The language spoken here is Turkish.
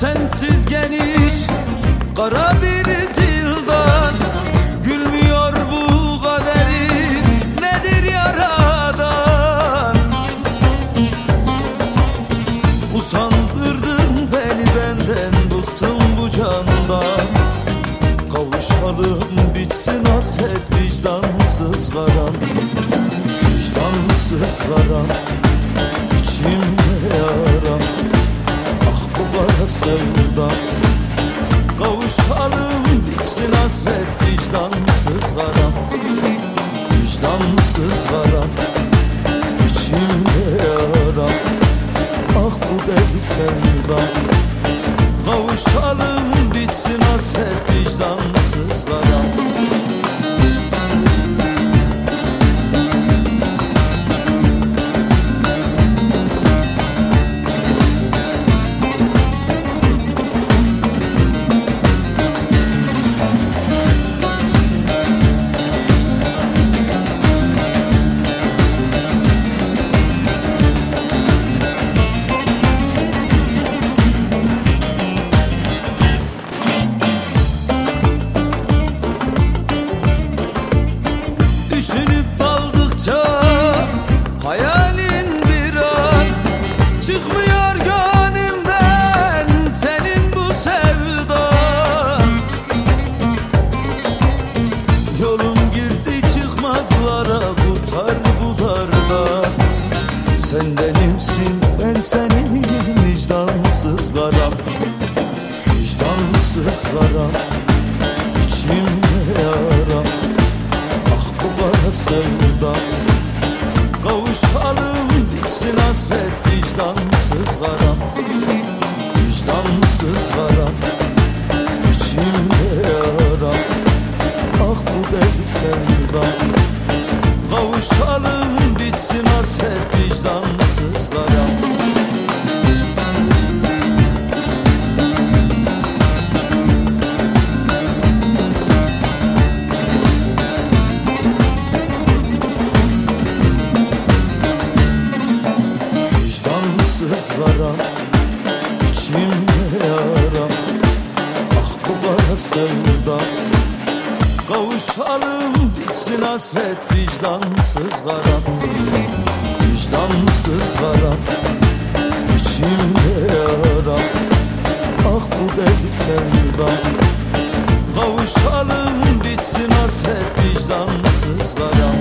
sensiz geniş Kara bir zildan Gülmüyor bu kaderin Nedir yaradan? Usandırdın beni benden Bıktım bu candan. Kavuşalım bitsin hasret Vicdansız karan. Vicdansız karan. İçimde sevda. Kavuşalım bitsin hasret vicdansız karan Vicdansız karan İçimde yaram Ah bu deli sevda. Kavuşalım bitsin Düşünüp karam Vicdansız karam İçimde yaram Ah bu deli sevda Kavuşalım bitsin hasret vicdansız karam içimde yaram. Ah bu kara sevda. Kavuşalım bitsin hasret vicdansız karam Vicdansız karam içimde yaram. Ah bu deli sevda. Kavuşalım bitsin hasret vicdansız karam